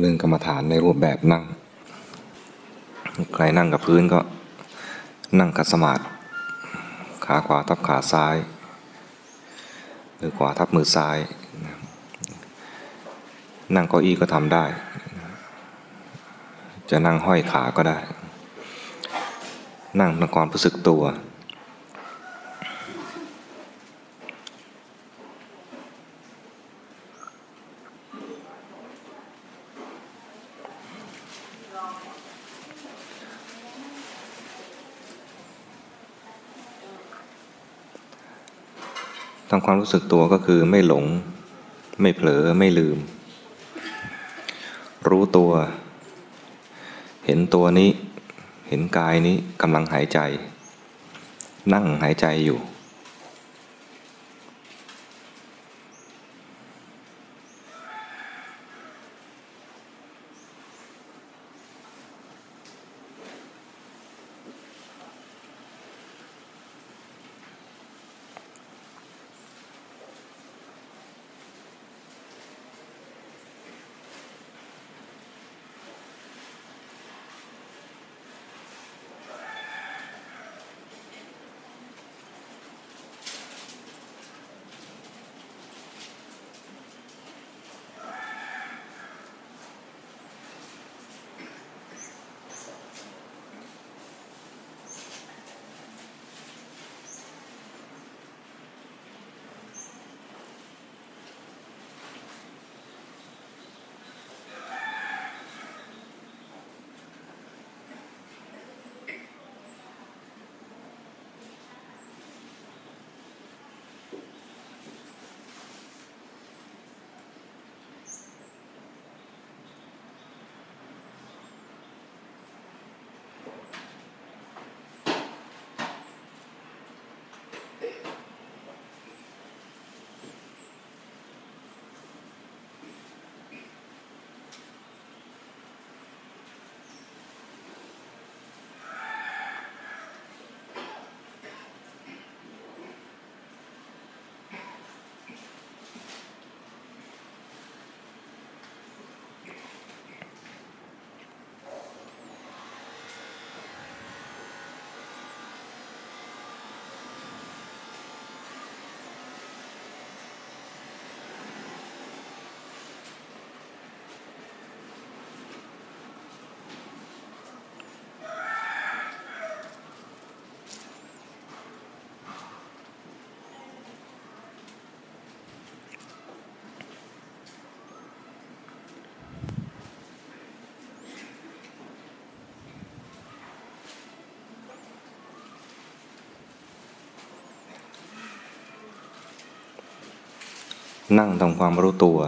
เรื่องกรรมฐานในรูปแบบนั่ง ใครนั่งกับพื้นก็นั่งกัดสมาธิขาขวาทับขาซ้าย มือขวาทับมือซ้าย นั่งเก้าอี้ก็ทำได้ จะนั่งห้อยขาก็ได้ นั่งทำความรู้สึกตัว ทำความรู้สึกตัวก็คือไม่หลง ไม่เผลอไม่ลืม รู้ตัว เห็นตัวนี้ เห็นกายนี้กำลังหายใจ นั่งหายใจอยู่ นั่งทำความรู้ตัว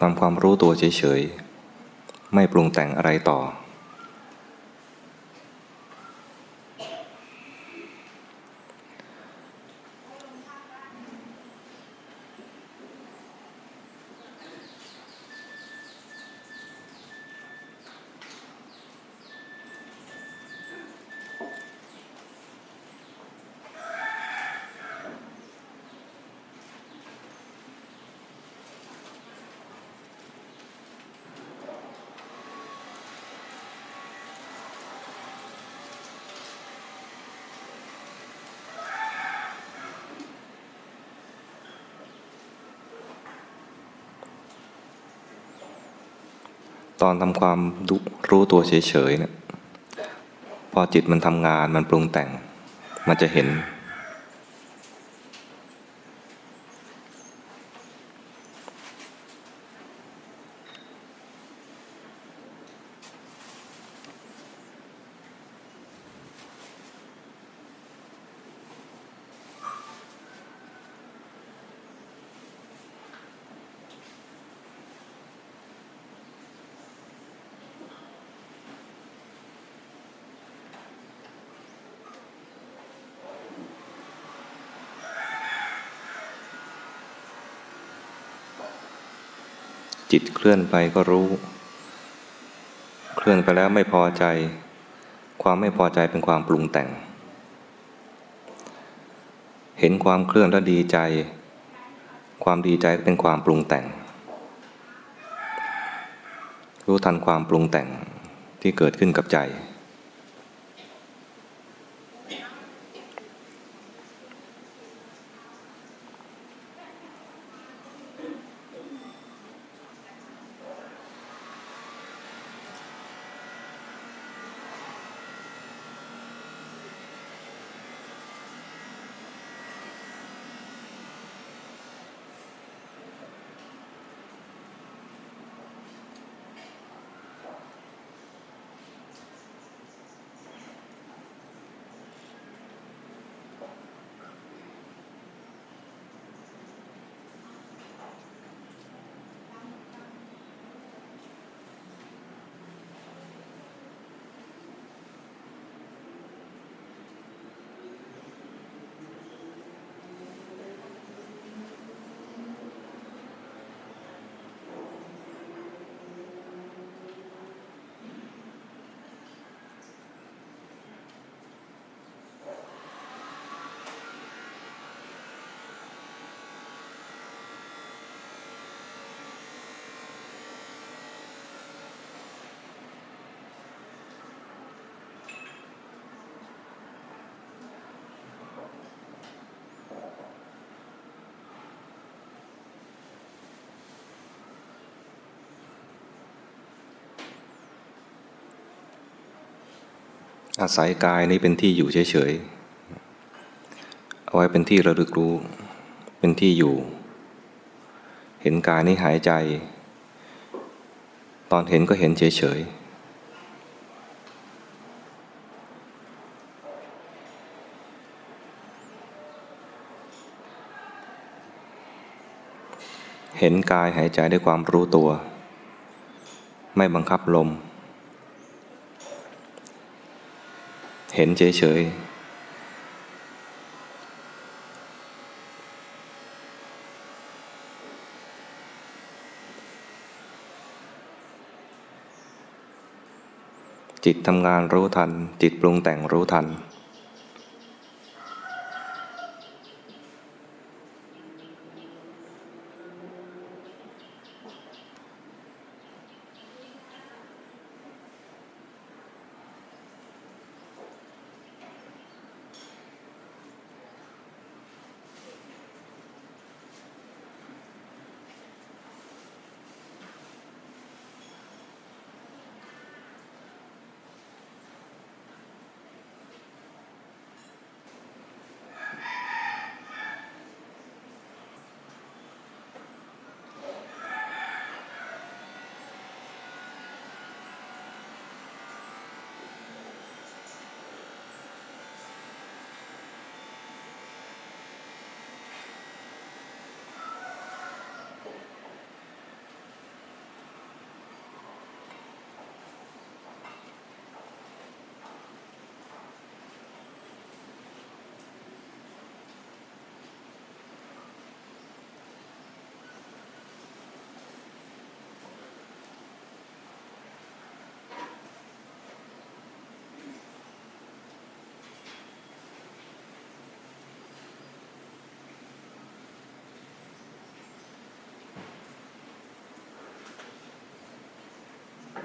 ทำความรู้ตัวเฉยๆ ไม่ปรุงแต่งอะไรต่อต อนทำความรู้ตัวเฉยๆเนี่ยพอจิตมันทำงานมันปรุงแต่ง มันจะเห็น จิตเคลื่อนไปก็รู้ เคลื่อนไปแล้วไม่พอใจ ความไม่พอใจเป็นความปรุงแต่ง เห็นความเคลื่อนแล้วดีใจ ความดีใจเป็นความปรุงแต่ง รู้ทันความปรุงแต่งที่เกิดขึ้นกับใจ อาศัยกายนี้เป็นที่อยู่เฉยๆ เอาไว้เป็นที่ระลึกรู้ เป็นที่อยู่ เห็นกายนี้หายใจ ตอนเห็นก็เห็นเฉยๆเห็นกายหายใจด้วยความรู้ตัว ไม่บังคับลม เห็นเฉยๆ จิตทำงานรู้ทัน จิตปรุงแต่งรู้ทัน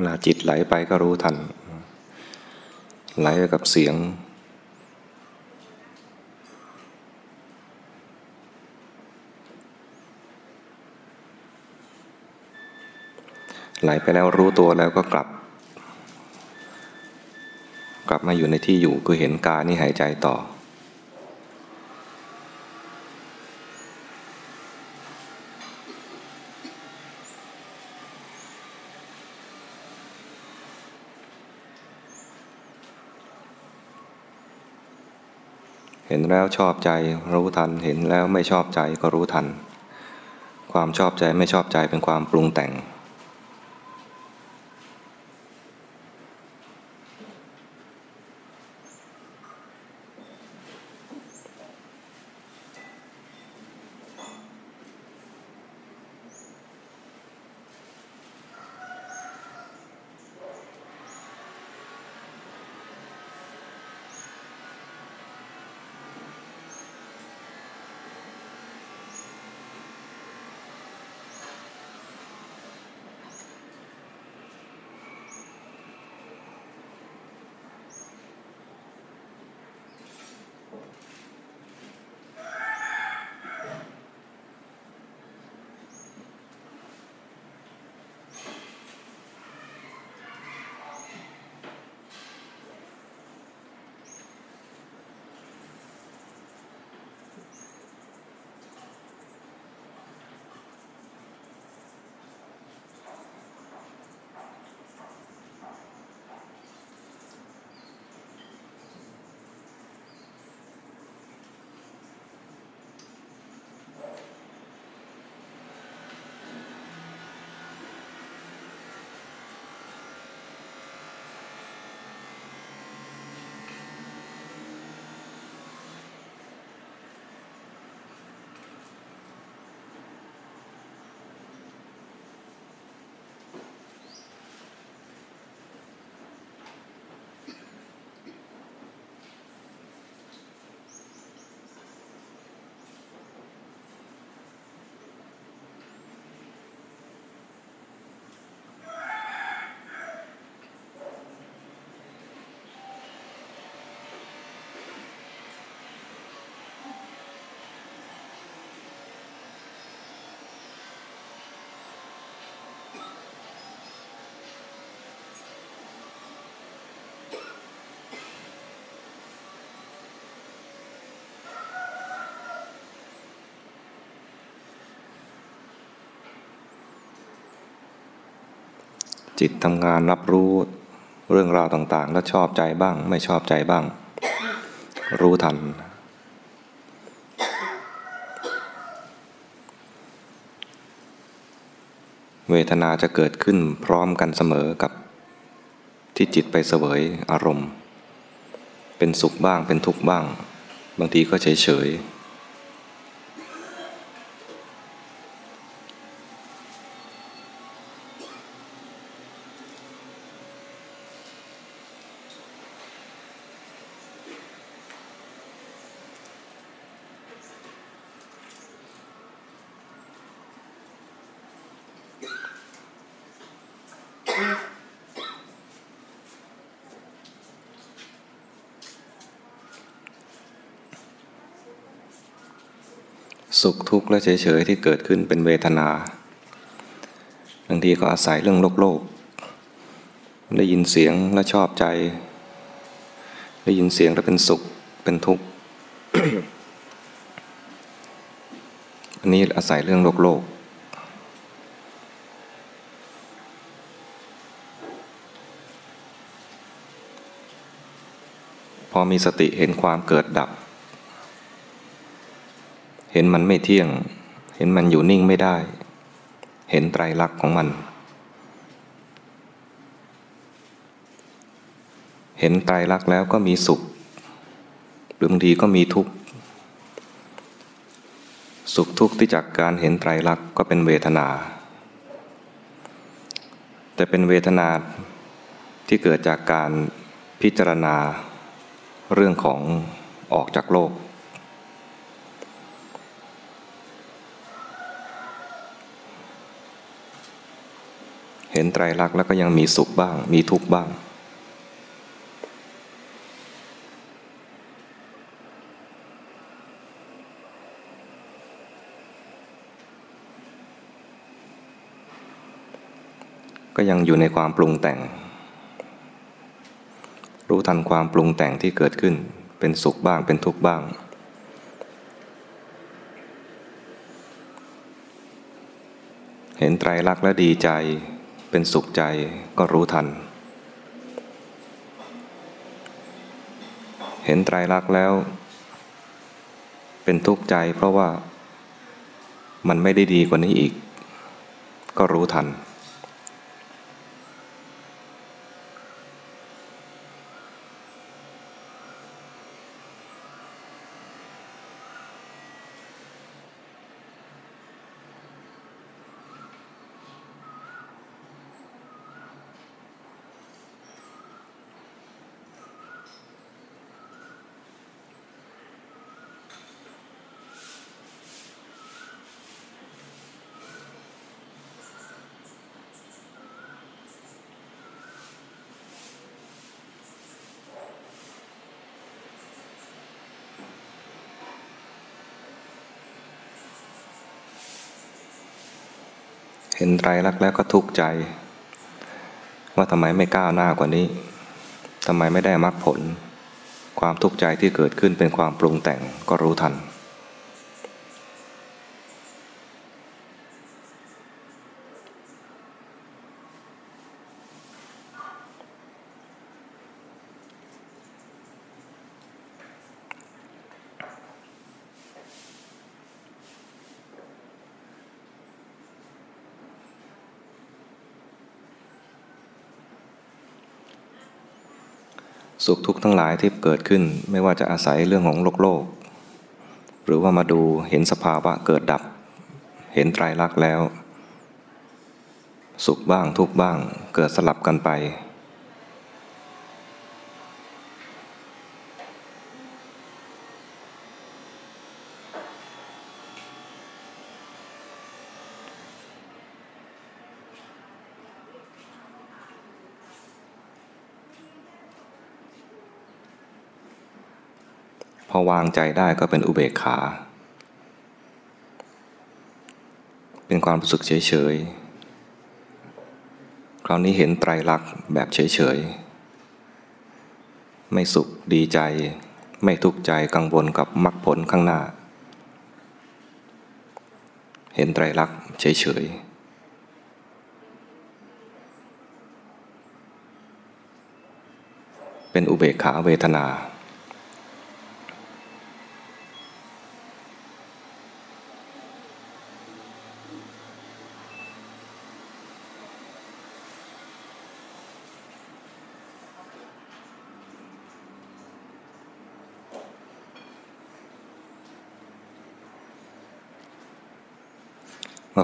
วลาจิตไหลไปก็รู้ทัน ไหลไปกับเสียง ไหลไปแล้วรู้ตัวแล้วก็กลับ กลับมาอยู่ในที่อยู่คือเห็นกายนี่หายใจต่อ เห็นแล้วชอบใจรู้ทัน เห็นแล้วไม่ชอบใจก็รู้ทัน ความชอบใจไม่ชอบใจเป็นความปรุงแต่ง จิตทำงานรับรู้เรื่องราวต่างๆ แล้วชอบใจบ้าง ไม่ชอบใจบ้าง รู้ทัน เวทนาจะเกิดขึ้นพร้อมกันเสมอกับที่จิตไปเสวยอารมณ์ เป็นสุขบ้างเป็นทุกข์บ้าง บางทีก็เฉยเฉย สุขทุกข์และเฉยๆที่เกิดขึ้นเป็นเวทนาบางทีก็อาศัยเรื่องโลกโลก ได้ยินเสียงและชอบใจ ได้ยินเสียงแล้วเป็นสุขเป็นทุกข์อันนี้อาศัยเรื่องโลกโลก พอมีสติเห็นความเกิดดับ เห็นมันไม่เที่ยง เห็นมันอยู่นิ่งไม่ได้ เห็นไตรลักษณ์ของมัน เห็นไตรลักษณ์แล้วก็มีสุขหรือบางทีก็มีทุกข์ สุขทุกข์ที่จากการเห็นไตรลักษณ์ก็เป็นเวทนา แต่เป็นเวทนาที่เกิดจากการพิจารณาเรื่องของออกจากโลก เห็นไตรลักษณ์แล้วก็ยังมีสุขบ้าง มีทุกข์บ้าง ก็ยังอยู่ในความปรุงแต่ง รู้ทันความปรุงแต่งที่เกิดขึ้น เป็นสุขบ้างเป็นทุกข์บ้างเห็นไตรลักษณ์แล้วดีใจ เป็นสุขใจก็รู้ทัน เห็นไตรลักษณ์แล้ว เป็นทุกข์ใจเพราะว่ามันไม่ได้ดีกว่านี้อีก ก็รู้ทัน เห็นไตรลักษณ์แล้วก็ทุกข์ใจ ว่าทำไมไม่ก้าวหน้ากว่านี้ทำไมไม่ได้มรรคผล ความทุกข์ใจที่เกิดขึ้นเป็นความปรุงแต่งก็รู้ทัน สุขทุกข์ทั้งหลายที่เกิดขึ้น ไม่ว่าจะอาศัยเรื่องของโลกโลก หรือว่ามาดูเห็นสภาวะเกิดดับ เห็นไตรลักษณ์แล้ว สุขบ้างทุกบ้างเกิดสลับกันไป วางใจได้ก็เป็นอุเบกขา เป็นความรู้สึกเฉยๆ คราวนี้เห็นไตรลักษณ์แบบเฉยๆ ไม่สุขดีใจ ไม่ทุกข์ใจกังวลกับมรรคผลข้างหน้า เห็นไตรลักษณ์เฉยๆเป็นอุเบกขาเวทนามา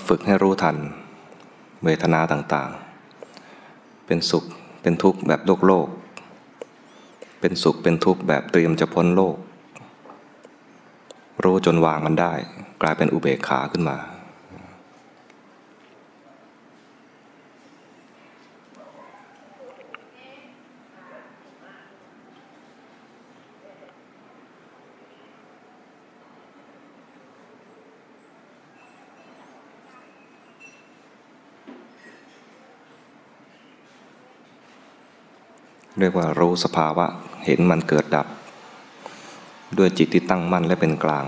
ฝึกให้รู้ทันเวทนาต่างๆ เป็นสุขเป็นทุกข์แบบโลกโลก เป็นสุขเป็นทุกข์แบบเตรียมจะพ้นโลก รู้จนวางมันได้ กลายเป็นอุเบกขาขึ้นมา เรียกว่ารู้สภาวะเห็นมันเกิดดับ ด้วยจิตที่ตั้งมั่นและเป็นกลาง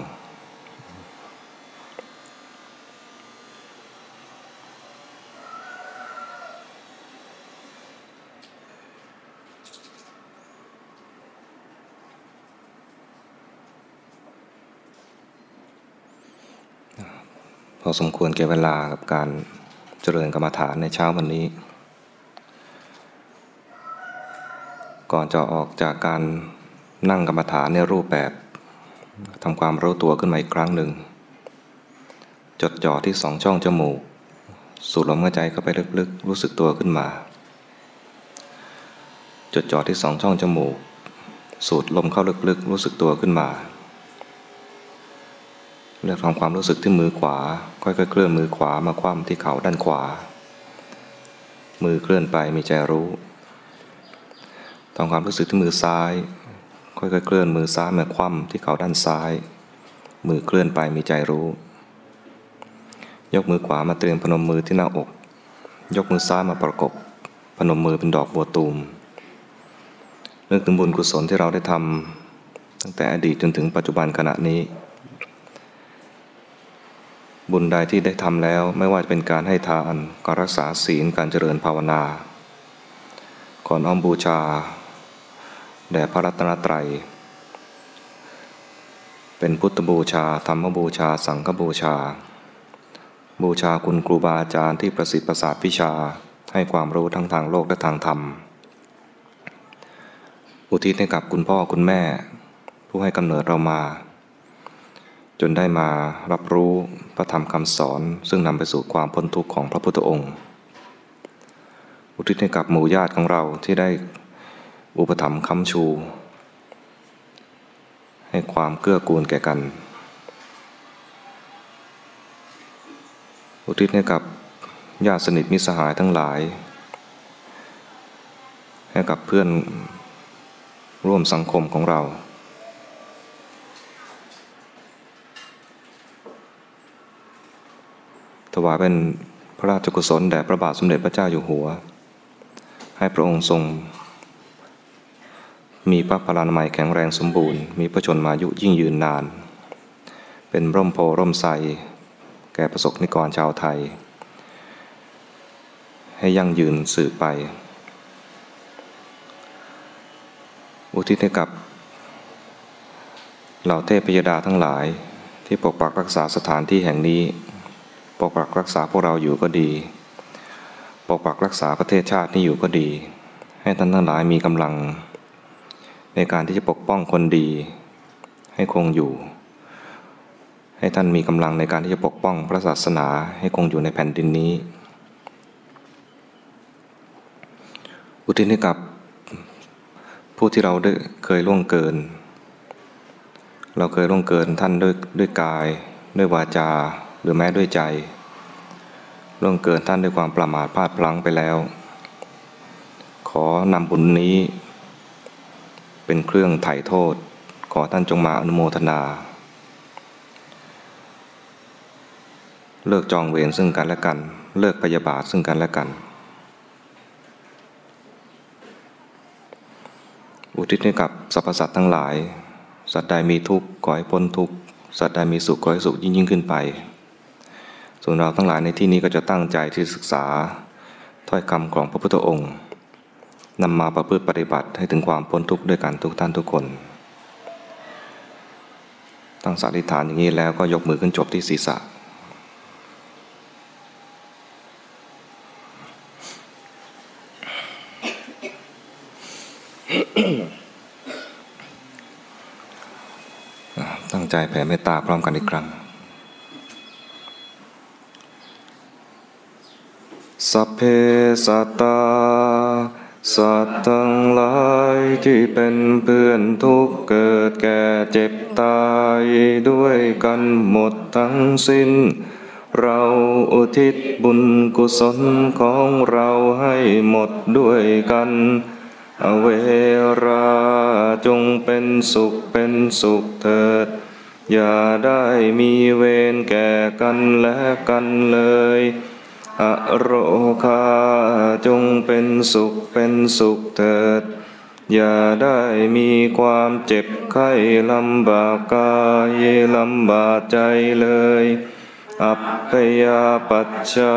พอสมควรแก่เวลากับการเจริญกรรมฐานในเช้าวันนี้ ก่อนจะออกจากการนั่งกรรมฐานในรูปแบบทำความรู้ตัวขึ้นมาอีกครั้งหนึ่ง จดจ่อที่สองช่องจมูก สูดลมหายใจเข้าไปลึกๆรู้สึกตัวขึ้นมา จดจ่อที่สองช่องจมูก สูดลมเข้าลึกๆรู้สึกตัวขึ้นมาเลือกทำความรู้สึกที่มือขวา ค่อยๆ เคลื่อนมือขวามาคว่ำที่เข่าด้านขวา มือเคลื่อนไปมีใจรู้ ทำความรู้สึกที่มือซ้าย ค่อยๆเคลื่อนมือซ้ายมาคว่ำที่เขาด้านซ้าย มือเคลื่อนไปมีใจรู้ ยกมือขวามาเตรียมพนมมือที่หน้าอก ยกมือซ้ายมาประกบ พนมมือเป็นดอกบัวตูมนึกถึงบุญกุศลที่เราได้ทำตั้งแต่อดีตจนถึงปัจจุบันขณะนี้ บุญใดที่ได้ทำแล้วไม่ว่าจะเป็นการให้ทานการรักษาศีลการเจริญภาวนาก่อนอ้อมบูชา แด่พระรัตนตรัย เป็นพุทธบูชา ธรรมบูชา สังฆบูชา บูชาคุณครูบาอาจารย์ที่ประสิทธิ์ประสาทวิชาให้ความรู้ทั้งทางโลกและทางธรรม อุทิศให้กับคุณพ่อคุณแม่ ผู้ให้กำเนิดเรามา จนได้มารับรู้พระธรรมคำสอน ซึ่งนำไปสู่ความพ้นทุกข์ของพระพุทธองค์ อุทิศให้กับหมู่ญาติของเราที่ได้ อุปถัมภ์คำชู ให้ความเกื้อกูลแก่กัน อุทิศให้กับญาติสนิทมิสหายทั้งหลาย ให้กับเพื่อนร่วมสังคมของเรา ถวายเป็นพระราชกุศลแด่พระบาทสมเด็จพระเจ้าอยู่หัว ให้พระองค์ทรง มีพระพลานามัยแข็งแรงสมบูรณ์ มีพระชนมายุยิ่งยืนนาน เป็นร่มโพร่มไทรแก่ประสบนิกรชาวไทย ให้ยั่งยืนสืบไป อุทิศให้กับเหล่าเทพพยดาทั้งหลายที่ปกปักรักษาสถานที่แห่งนี้ ปกปักรักษาพวกเราอยู่ก็ดี ปกปักรักษาประเทศชาตินี้อยู่ก็ดี ให้ท่านทั้งหลายมีกำลัง ในการที่จะปกป้องคนดี ให้คงอยู่ ให้ท่านมีกำลังในการที่จะปกป้องพระศาสนาให้คงอยู่ในแผ่นดินนี้ อุทิศให้กับผู้ที่เราได้เคยล่วงเกิน เราเคยล่วงเกินท่านด้วยด้วยกาย ด้วยวาจา หรือแม้ด้วยใจ ล่วงเกินท่านด้วยความประมาทพลาดพลั้งไปแล้ว ขอนำบุญนี้ เป็นเครื่องไถ่โทษ ขอท่านจงมาอนุโมทนา เลิกจองเวรซึ่งกันและกัน เลิกพยาบาทซึ่งกันและกัน อุทิศให้กับสรรพสัตว์ทั้งหลาย สัตว์ใดมีทุกข์ขอให้พ้นทุกข์สัตว์ใดมีสุขขอให้สุขยิ่งยิ่งขึ้นไป ส่วนเราทั้งหลายในที่นี้ก็จะตั้งใจที่ศึกษาถ้อยคำของพระพุทธองค์ นำมาประพฤติปฏิบัติให้ถึงความพ้นทุกข์ด้วยกันทุกท่านทุกคน ตั้งสาธิฐานอย่างนี้แล้วก็ยกมือขึ้นจบที่ศีรษะ ตั้งใจแผ่เมตตาพร้อมกันอีกครั้ง สัพเพสัตตา สัตว์ทั้งหลายที่เป็นเพื่อนทุกเกิดแก่เจ็บตายด้วยกันหมดทั้งสิ้น เราอุทิศบุญกุศลของเราให้หมดด้วยกัน อเวราจงเป็นสุขเป็นสุขเถิด อย่าได้มีเวรแก่กันและกันเลย อโรคาจงเป็นสุขเป็นสุขเถิด อย่าได้มีความเจ็บไข้ลำบากกายลำบากใจเลย อัปพยาปัจชา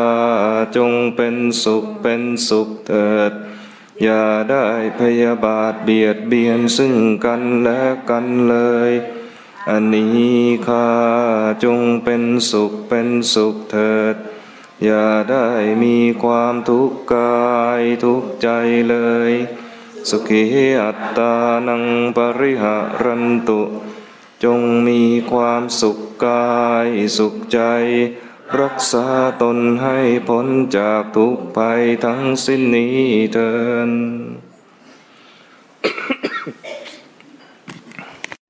จงเป็นสุขเป็นสุขเถิด อย่าได้พยาบาทเบียดเบียนซึ่งกันและกันเลยอันนี้ข้าจงเป็นสุขเป็นสุขเถิด อย่าได้มีความทุกข์กายทุกข์ใจเลย สุขีอัตตานังปริหารันตุ จงมีความสุขกายสุขใจ รักษาตนให้พ้นจากทุกภัยทั้งสิ้นนี้เถิด